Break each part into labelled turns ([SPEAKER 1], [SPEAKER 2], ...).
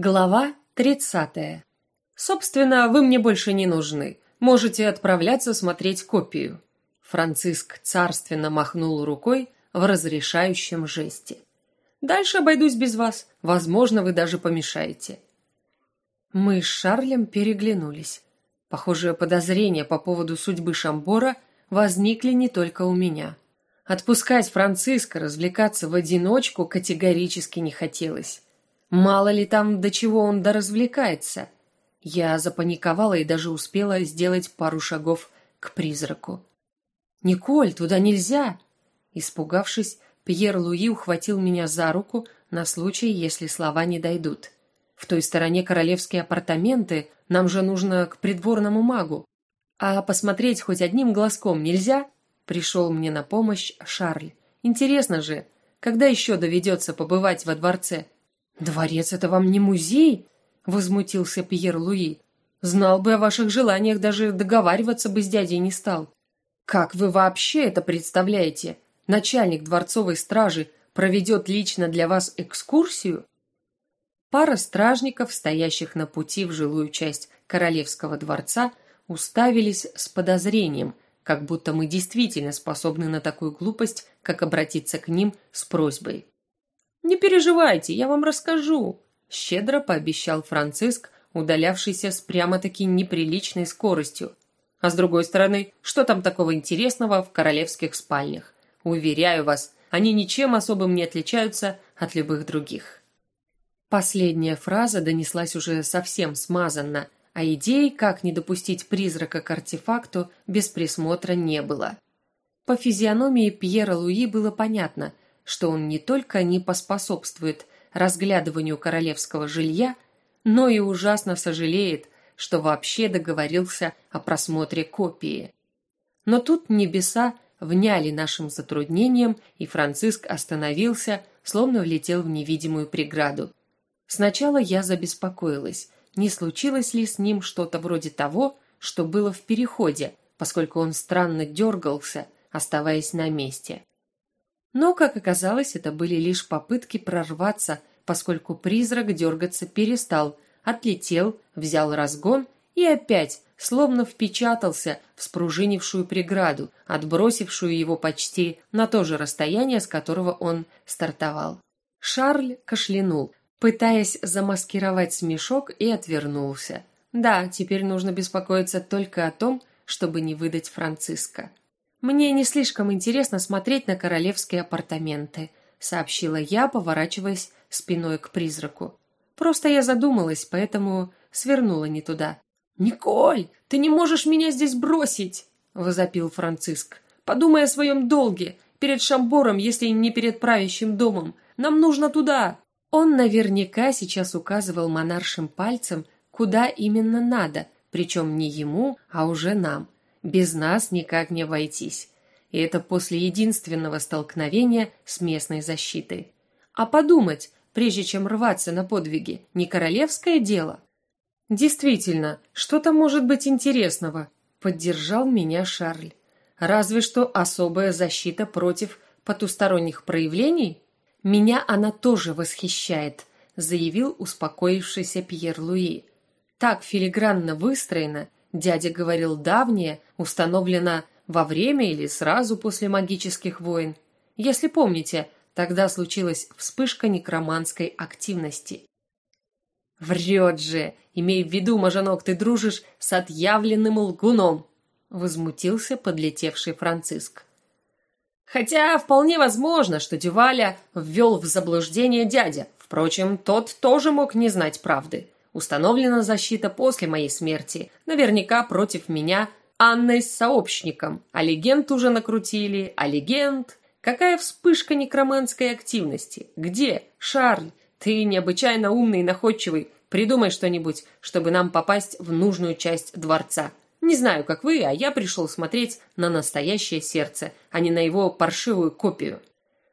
[SPEAKER 1] Глава 30. Собственно, вы мне больше не нужны. Можете отправляться смотреть копию. Франциск царственно махнул рукой в разрешающем жесте. Дальше обойдусь без вас. Возможно, вы даже помешаете. Мы с Шарлем переглянулись. Похоже, подозрения по поводу судьбы Шамбора возникли не только у меня. Отпускать Франциска развлекаться в одиночку категорически не хотелось. Мало ли там до чего он доразвлекается. Я запаниковала и даже успела сделать пару шагов к призраку. «Николь, туда нельзя!» Испугавшись, Пьер Луи ухватил меня за руку на случай, если слова не дойдут. В той стороне королевские апартаменты, нам же нужно к придворному магу. А посмотреть хоть одним глазком нельзя? Пришел мне на помощь Шарль. Интересно же, когда еще доведется побывать во дворце? «Дворец — это вам не музей?» — возмутился Пьер Луи. «Знал бы о ваших желаниях, даже договариваться бы с дядей не стал». «Как вы вообще это представляете? Начальник дворцовой стражи проведет лично для вас экскурсию?» Пара стражников, стоящих на пути в жилую часть королевского дворца, уставились с подозрением, как будто мы действительно способны на такую глупость, как обратиться к ним с просьбой. «Не переживайте, я вам расскажу», – щедро пообещал Франциск, удалявшийся с прямо-таки неприличной скоростью. А с другой стороны, что там такого интересного в королевских спальнях? Уверяю вас, они ничем особым не отличаются от любых других. Последняя фраза донеслась уже совсем смазанно, а идей, как не допустить призрака к артефакту, без присмотра не было. По физиономии Пьера Луи было понятно – что он не только не поспособствует разглядыванию королевского жилья, но и ужасно сожалеет, что вообще договорился о просмотре копии. Но тут небеса вняли нашим затруднением, и Франциск остановился, словно влетел в невидимую преграду. Сначала я забеспокоилась, не случилось ли с ним что-то вроде того, что было в переходе, поскольку он странно дергался, оставаясь на месте. Но, как оказалось, это были лишь попытки прорваться, поскольку призрак дергаться перестал, отлетел, взял разгон и опять словно впечатался в спружинившую преграду, отбросившую его почти на то же расстояние, с которого он стартовал. Шарль кашлянул, пытаясь замаскировать смешок, и отвернулся. Да, теперь нужно беспокоиться только о том, чтобы не выдать Франциска. «Мне не слишком интересно смотреть на королевские апартаменты», сообщила я, поворачиваясь спиной к призраку. «Просто я задумалась, поэтому свернула не туда». «Николь, ты не можешь меня здесь бросить!» возопил Франциск. «Подумай о своем долге, перед Шамбором, если не перед правящим домом. Нам нужно туда!» Он наверняка сейчас указывал монаршим пальцем, куда именно надо, причем не ему, а уже нам – без нас никак не обойтись. И это после единственного столкновения с местной защитой. А подумать, прежде чем рваться на подвиги, не королевское дело? Действительно, что там может быть интересного? Поддержал меня Шарль. Разве что особая защита против потусторонних проявлений? Меня она тоже восхищает, заявил успокоившийся Пьер Луи. Так филигранно выстроена дядя говорил давнее, установлено во время или сразу после магических войн. Если помните, тогда случилась вспышка некроманской активности. «Врет же! Имей в виду, Мажанок, ты дружишь с отъявленным лгуном!» Возмутился подлетевший Франциск. Хотя вполне возможно, что Дюваля ввел в заблуждение дядя. Впрочем, тот тоже мог не знать правды. Установлена защита после моей смерти, наверняка против меня, Анной с сообщником. А легенд уже накрутили, а легенд... Какая вспышка некроманской активности? Где? Шарль, ты необычайно умный и находчивый. Придумай что-нибудь, чтобы нам попасть в нужную часть дворца. Не знаю, как вы, а я пришел смотреть на настоящее сердце, а не на его паршивую копию.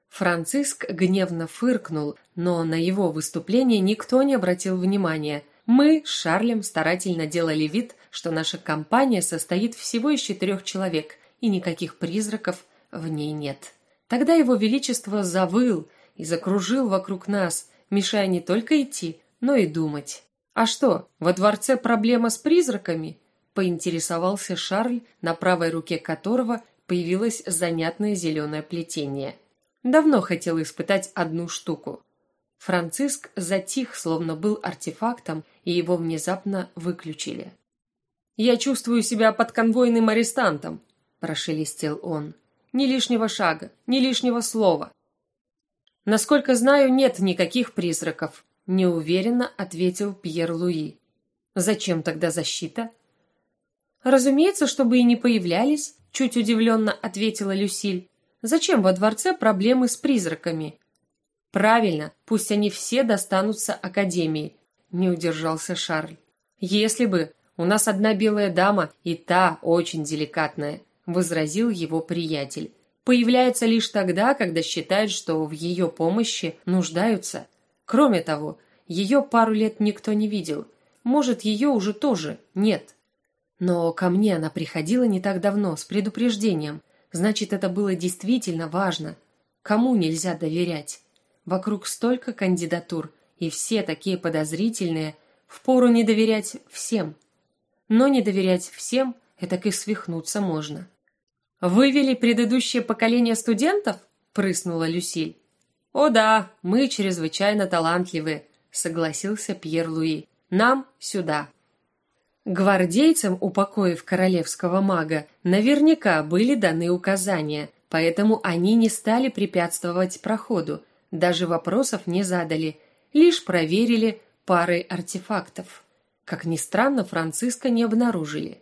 [SPEAKER 1] Франциск гневно фыркнул, но на его выступление никто не обратил внимания – мы с Шарлем старательно делали вид, что наша компания состоит всего из четырех человек, и никаких призраков в ней нет. Тогда его величество завыл и закружил вокруг нас, мешая не только идти, но и думать. «А что, во дворце проблема с призраками?» – поинтересовался Шарль, на правой руке которого появилось занятное зеленое плетение. Давно хотел испытать одну штуку. Франциск затих, словно был артефактом, и его внезапно выключили. «Я чувствую себя подконвойным арестантом», – прошелестел он. «Ни лишнего шага, ни лишнего слова». «Насколько знаю, нет никаких призраков», – неуверенно ответил Пьер Луи. «Зачем тогда защита?» «Разумеется, чтобы и не появлялись», – чуть удивленно ответила Люсиль. «Зачем во дворце проблемы с призраками?» «Правильно, пусть они все достанутся Академии», – не удержался Шарль. «Если бы у нас одна белая дама, и та очень деликатная», – возразил его приятель. «Появляется лишь тогда, когда считают, что в ее помощи нуждаются. Кроме того, ее пару лет никто не видел. Может, ее уже тоже нет. Но ко мне она приходила не так давно, с предупреждением. Значит, это было действительно важно. Кому нельзя доверять? Вокруг столько кандидатур, и все такие подозрительные, впору не доверять всем. Но не доверять всем – это и свихнуться можно. «Вывели предыдущее поколение студентов?» – прыснула Люсиль. «О да, мы чрезвычайно талантливы», – согласился Пьер Луи. «Нам сюда». Гвардейцам, упокоив королевского мага, наверняка были даны указания, поэтому они не стали препятствовать проходу, даже вопросов не задали, лишь проверили пары артефактов. Как ни странно, Франциска не обнаружили.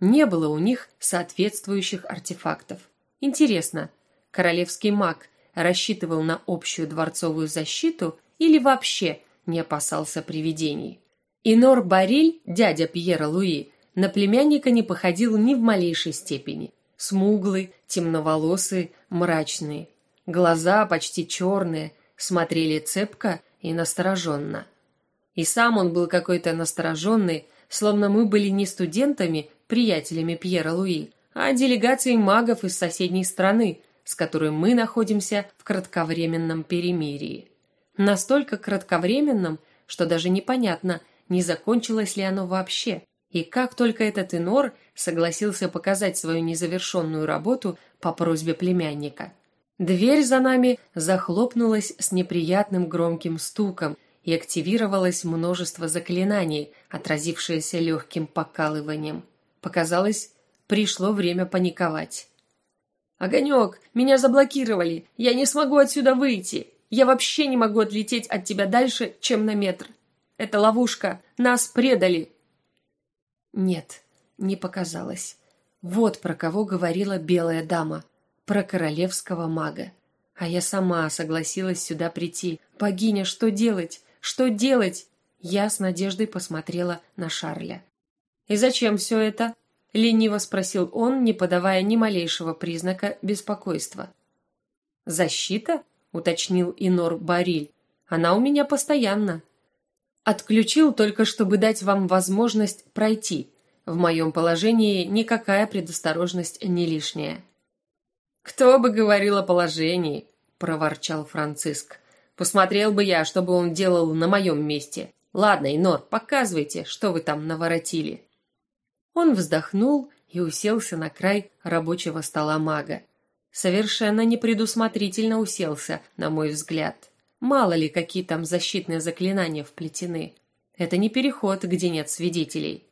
[SPEAKER 1] Не было у них соответствующих артефактов. Интересно, королевский маг рассчитывал на общую дворцовую защиту или вообще не опасался привидений? Инор Бариль, дядя Пьера Луи, на племянника не походил ни в малейшей степени. Смуглый, темноволосый, мрачный. Глаза почти черные, смотрели цепко и настороженно. И сам он был какой-то настороженный, словно мы были не студентами, приятелями Пьера Луи, а делегацией магов из соседней страны, с которой мы находимся в кратковременном перемирии. Настолько кратковременном, что даже непонятно, не закончилось ли оно вообще, и как только этот инор согласился показать свою незавершенную работу по просьбе племянника. Дверь за нами захлопнулась с неприятным громким стуком, и активировалось множество заклинаний, отразившееся легким покалыванием. Показалось, пришло время паниковать. «Огонек, меня заблокировали! Я не смогу отсюда выйти! Я вообще не могу отлететь от тебя дальше, чем на метр! Это ловушка! Нас предали!» Нет, не показалось. Вот про кого говорила белая дама. Про королевского мага. А я сама согласилась сюда прийти. Богиня, что делать? Что делать? Я с надеждой посмотрела на Шарля. «И зачем все это?» – лениво спросил он, не подавая ни малейшего признака беспокойства. «Защита?» – уточнил Инор Бариль. «Она у меня постоянно». «Отключил только, чтобы дать вам возможность пройти. В моем положении никакая предосторожность не лишняя». «Кто бы говорил о положении?» – проворчал Франциск. Посмотрел бы я, что бы он делал на моем месте. Ладно, Инор, показывайте, что вы там наворотили. Он вздохнул и уселся на край рабочего стола мага. Совершенно непредусмотрительно уселся, на мой взгляд. Мало ли, какие там защитные заклинания вплетены. Это не переход, где нет свидетелей.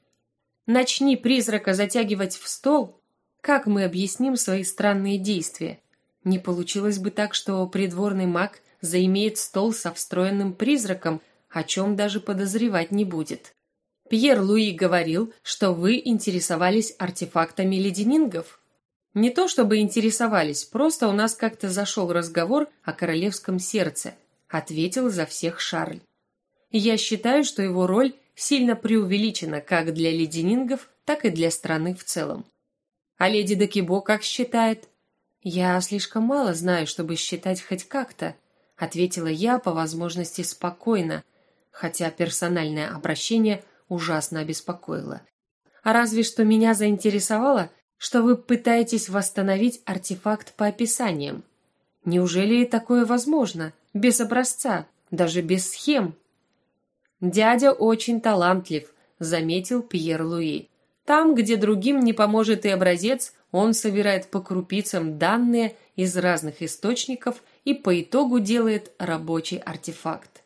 [SPEAKER 1] Начни призрака затягивать в стол, как мы объясним свои странные действия? Не получилось бы так, что придворный маг заимеет стол со встроенным призраком, о чем даже подозревать не будет. Пьер Луи говорил, что вы интересовались артефактами леденингов. Не то чтобы интересовались, просто у нас как-то зашел разговор о королевском сердце, ответил за всех Шарль. Я считаю, что его роль сильно преувеличена как для леденингов, так и для страны в целом. А леди Декибо как считает? Я слишком мало знаю, чтобы считать хоть как-то, ответила я по возможности спокойно, хотя персональное обращение ужасно обеспокоило. А разве что меня заинтересовало, что вы пытаетесь восстановить артефакт по описаниям. Неужели такое возможно, без образца, даже без схем? Дядя очень талантлив, заметил Пьер Луи. Там, где другим не поможет и образец, он собирает по крупицам данные из разных источников и по итогу делает рабочий артефакт.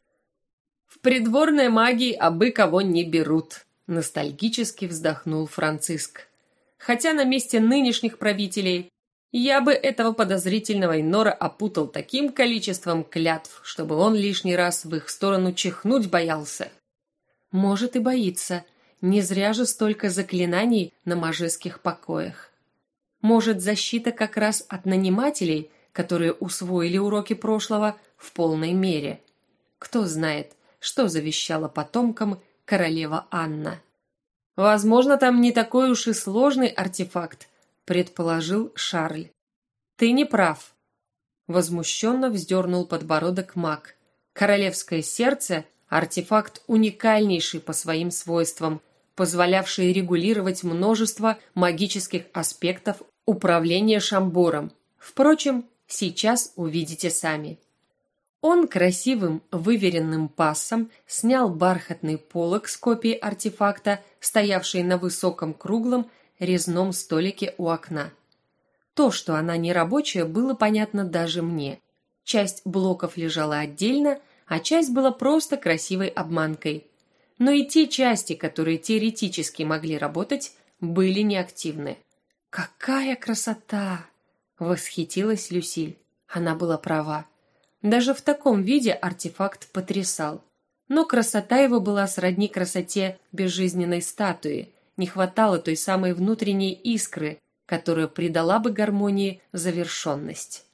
[SPEAKER 1] В придворной магии абы кого не берут, ностальгически вздохнул Франциск. Хотя на месте нынешних правителей я бы этого подозрительного Инора опутал таким количеством клятв, чтобы он лишний раз в их сторону чихнуть боялся. Может и боится. Не зря же столько заклинаний на мажеских покоях. Может, защита как раз от нанимателей, которые усвоили уроки прошлого в полной мере. Кто знает, что завещала потомкам королева Анна. Возможно, там не такой уж и сложный артефакт, предположил Шарль. Ты не прав. Возмущенно вздернул подбородок маг. Королевское сердце – артефакт уникальнейший по своим свойствам, позволявший регулировать множество магических аспектов управления шамбором. Впрочем, сейчас увидите сами. Он красивым, выверенным пассом снял бархатный полог с копией артефакта, стоявший на высоком круглом резном столике у окна. То, что она не рабочая, было понятно даже мне. Часть блоков лежала отдельно, а часть была просто красивой обманкой. Но и те части, которые теоретически могли работать, были неактивны. «Какая красота!» – восхитилась Люсиль. Она была права. Даже в таком виде артефакт потрясал. Но красота его была сродни красоте безжизненной статуи. Не хватало той самой внутренней искры, которая придала бы гармонии завершенность.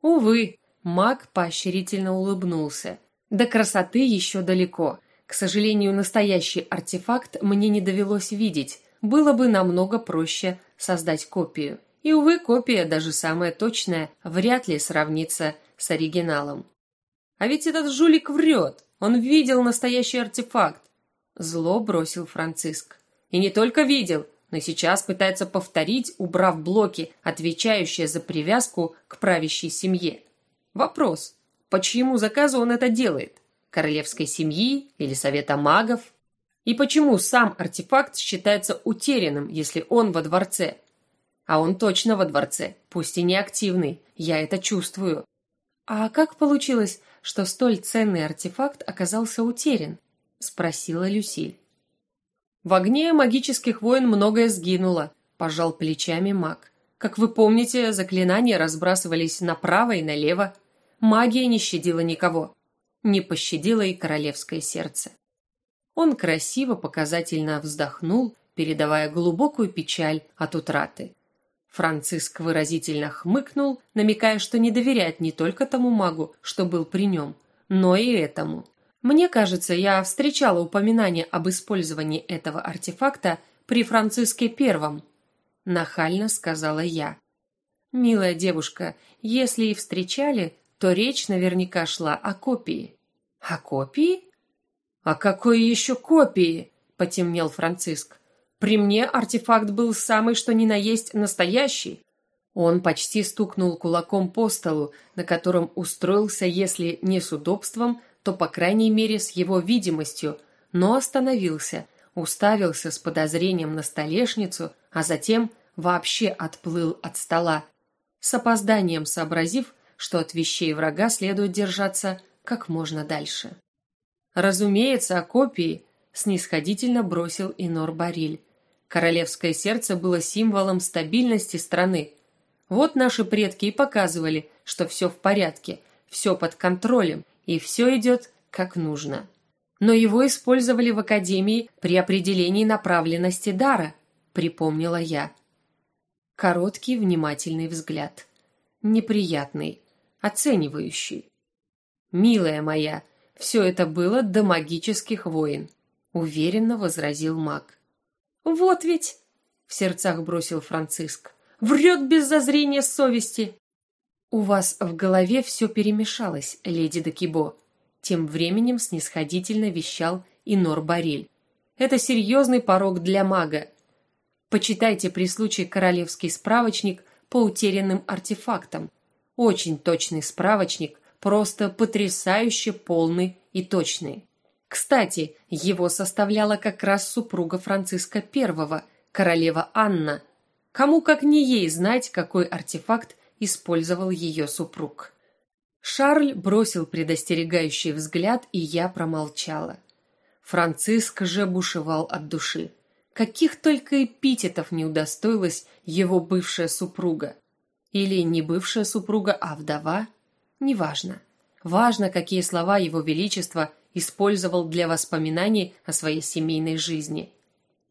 [SPEAKER 1] Увы, маг поощрительно улыбнулся. До красоты еще далеко. К сожалению, настоящий артефакт мне не довелось видеть. Было бы намного проще создать копию. И, увы, копия, даже самая точная, вряд ли сравнится с оригиналом. А ведь этот жулик врет. Он видел настоящий артефакт. Зло бросил Франциск. И не только видел, но сейчас пытается повторить, убрав блоки, отвечающие за привязку к правящей семье. Вопрос. По чьему заказу он это делает? Королевской семьи или Совета магов? И почему сам артефакт считается утерянным, если он во дворце? А он точно во дворце, пусть и не активный, я это чувствую. «А как получилось, что столь ценный артефакт оказался утерян?» – спросила Люсиль. «В огне магических войн многое сгинуло», – пожал плечами маг. «Как вы помните, заклинания разбрасывались направо и налево. Магия не щадила никого. Не пощадило и королевское сердце». Он красиво показательно вздохнул, передавая глубокую печаль от утраты. Франциск выразительно хмыкнул, намекая, что не доверяет не только тому магу, что был при нем, но и этому. Мне кажется, я встречала упоминание об использовании этого артефакта при Франциске Первом. Нахально сказала я. Милая девушка, если и встречали, то речь наверняка шла о копии. О копии? О какой еще копии? Потемнел Франциск. При мне артефакт был самый что ни на есть настоящий. Он почти стукнул кулаком по столу, на котором устроился, если не с удобством, то по крайней мере с его видимостью, но остановился, уставился с подозрением на столешницу, а затем вообще отплыл от стола, с опозданием сообразив, что от вещей врага следует держаться как можно дальше. Разумеется, о копии снисходительно бросил Инор Бариль. Королевское сердце было символом стабильности страны. Вот наши предки и показывали, что все в порядке, все под контролем и все идет как нужно. Но его использовали в академии при определении направленности дара, припомнила я. Короткий внимательный взгляд. Неприятный, оценивающий. Милая моя, все это было до магических войн, уверенно возразил маг. «Вот ведь!» — в сердцах бросил Франциск. «Врет без зазрения совести!» «У вас в голове все перемешалось, леди Декибо», — тем временем снисходительно вещал Инор Бариль. «Это серьезный порог для мага. Почитайте при случае королевский справочник по утерянным артефактам. Очень точный справочник, просто потрясающе полный и точный. Кстати, его составляла как раз супруга Франциска I, королева Анна. Кому как не ей знать, какой артефакт использовал ее супруг. Шарль бросил предостерегающий взгляд, и я промолчала. Франциск же бушевал от души. Каких только эпитетов не удостоилась его бывшая супруга. Или не бывшая супруга, а вдова. Неважно. Важно, какие слова его величество использовал для воспоминаний о своей семейной жизни.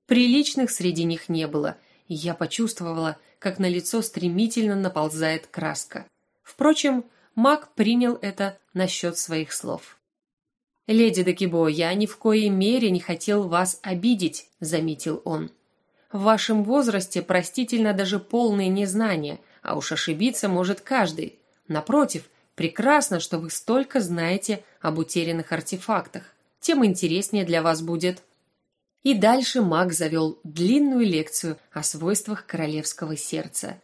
[SPEAKER 1] Приличных среди них не было, и я почувствовала, как на лицо стремительно наползает краска. Впрочем, Мак принял это насчет своих слов. «Леди Декибо, я ни в коей мере не хотел вас обидеть», — заметил он. «В вашем возрасте простительно даже полное незнание, а уж ошибиться может каждый. Напротив, прекрасно, что вы столько знаете об утерянных артефактах. Тем интереснее для вас будет». И дальше маг завел длинную лекцию о свойствах королевского сердца.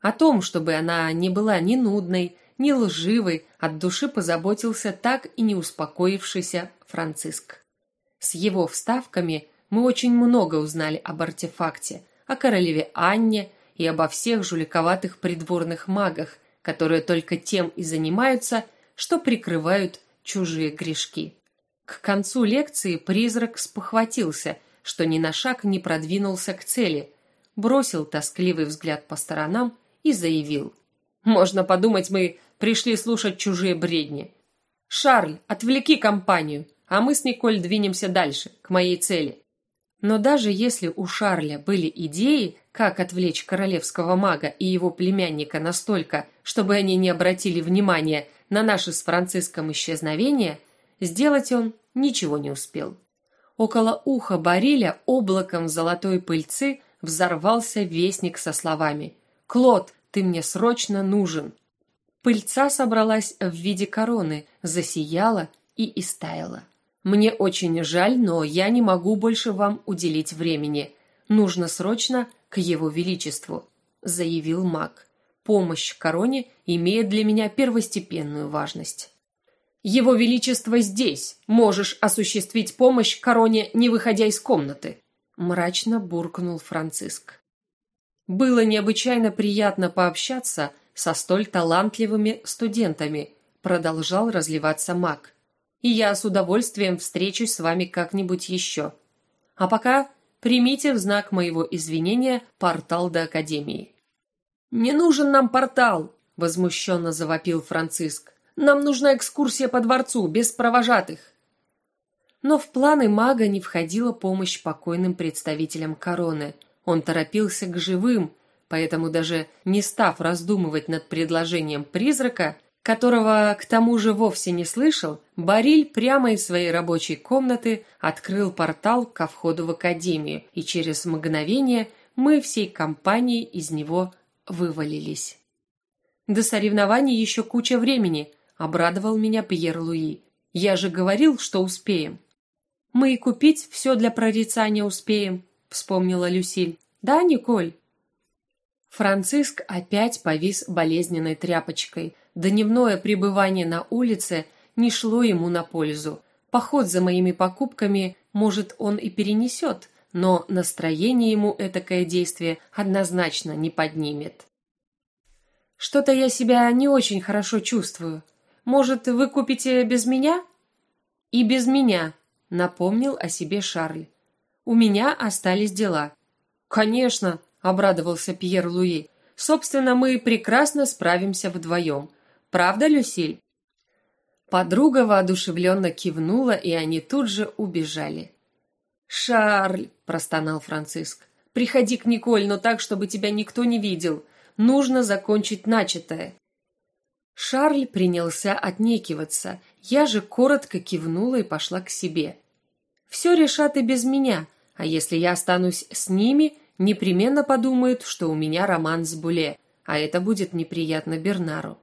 [SPEAKER 1] О том, чтобы она не была ни нудной, ни лживый, от души позаботился так и не успокоившийся Франциск. С его вставками мы очень много узнали об артефакте, о королеве Анне и обо всех жуликоватых придворных магах, которые только тем и занимаются, что прикрывают чужие грешки. К концу лекции призрак спохватился, что ни на шаг не продвинулся к цели, бросил тоскливый взгляд по сторонам и заявил: "Можно подумать, мы пришли слушать чужие бредни. Шарль, отвлеки компанию, а мы с Николь двинемся дальше, к моей цели. Но даже если у Шарля были идеи, как отвлечь королевского мага и его племянника настолько, чтобы они не обратили внимания на наше с Франциском исчезновение, сделать он ничего не успел. Около уха Бариля облаком золотой пыльцы взорвался вестник со словами «Клод, ты мне срочно нужен!» Пыльца собралась в виде короны, засияла и истаяла. Мне очень жаль, но я не могу больше вам уделить времени. Нужно срочно к его величеству, заявил маг. Помощь короне имеет для меня первостепенную важность. Его величество здесь. Можешь осуществить помощь короне, не выходя из комнаты, мрачно буркнул Франциск. Было необычайно приятно пообщаться со столь талантливыми студентами, продолжал разливаться маг. И я с удовольствием встречусь с вами как-нибудь еще. А пока примите в знак моего извинения портал до академии. Не нужен нам портал, возмущенно завопил Франциск. Нам нужна экскурсия по дворцу без провожатых. Но в планы мага не входила помощь покойным представителям короны. Он торопился к живым, поэтому даже не став раздумывать над предложением призрака, которого к тому же вовсе не слышал, Бариль прямо из своей рабочей комнаты открыл портал ко входу в академию, и через мгновение мы всей компанией из него вывалились. До соревнований еще куча времени, обрадовал меня Пьер Луи. Я же говорил, что успеем. Мы и купить все для прорицания успеем, вспомнила Люсиль. Да, Николь. Франциск опять повис болезненной тряпочкой. Дневное пребывание на улице не шло ему на пользу. Поход за моими покупками, может, он и перенесет, но настроение ему этакое действие однозначно не поднимет. Что-то я себя не очень хорошо чувствую. Может, вы купите без меня? И без меня, напомнил о себе Шарль. У меня остались дела. Конечно, обрадовался Пьер Луи. Собственно, мы прекрасно справимся вдвоем. Правда, Люсиль? Подруга воодушевленно кивнула, и они тут же убежали. «Шарль!» – простонал Франциск. «Приходи к Николь, но так, чтобы тебя никто не видел. Нужно закончить начатое». Шарль принялся отнекиваться. Я же коротко кивнула и пошла к себе. «Все решат и без меня, а если я останусь с ними, непременно подумают, что у меня роман с Буле, а это будет неприятно Бернару.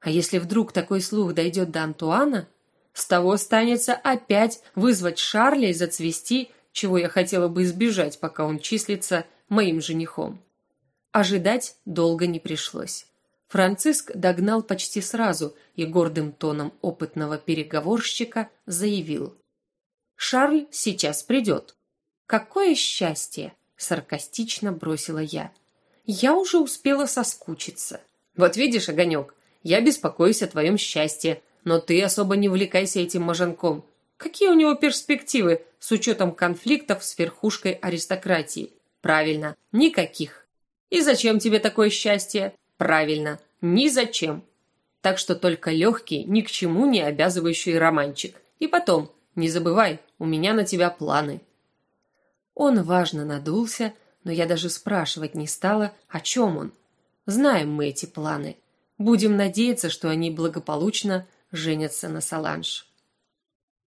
[SPEAKER 1] А если вдруг такой слух дойдет до Антуана, с того станется опять вызвать Шарля и зацвести, чего я хотела бы избежать, пока он числится моим женихом. Ожидать долго не пришлось. Франциск догнал почти сразу и гордым тоном опытного переговорщика заявил: Шарль сейчас придет. Какое счастье! Саркастично бросила я. Я уже успела соскучиться. Вот видишь, Огонек, я беспокоюсь о твоем счастье, но ты особо не увлекайся этим мажанком. Какие у него перспективы с учетом конфликтов с верхушкой аристократии? Правильно, никаких. И зачем тебе такое счастье? Правильно, ни зачем. Так что только легкий, ни к чему не обязывающий романчик. И потом, не забывай, у меня на тебя планы. Он важно надулся, но я даже спрашивать не стала, о чем он. Знаем мы эти планы. Будем надеяться, что они благополучно женятся на Саланж.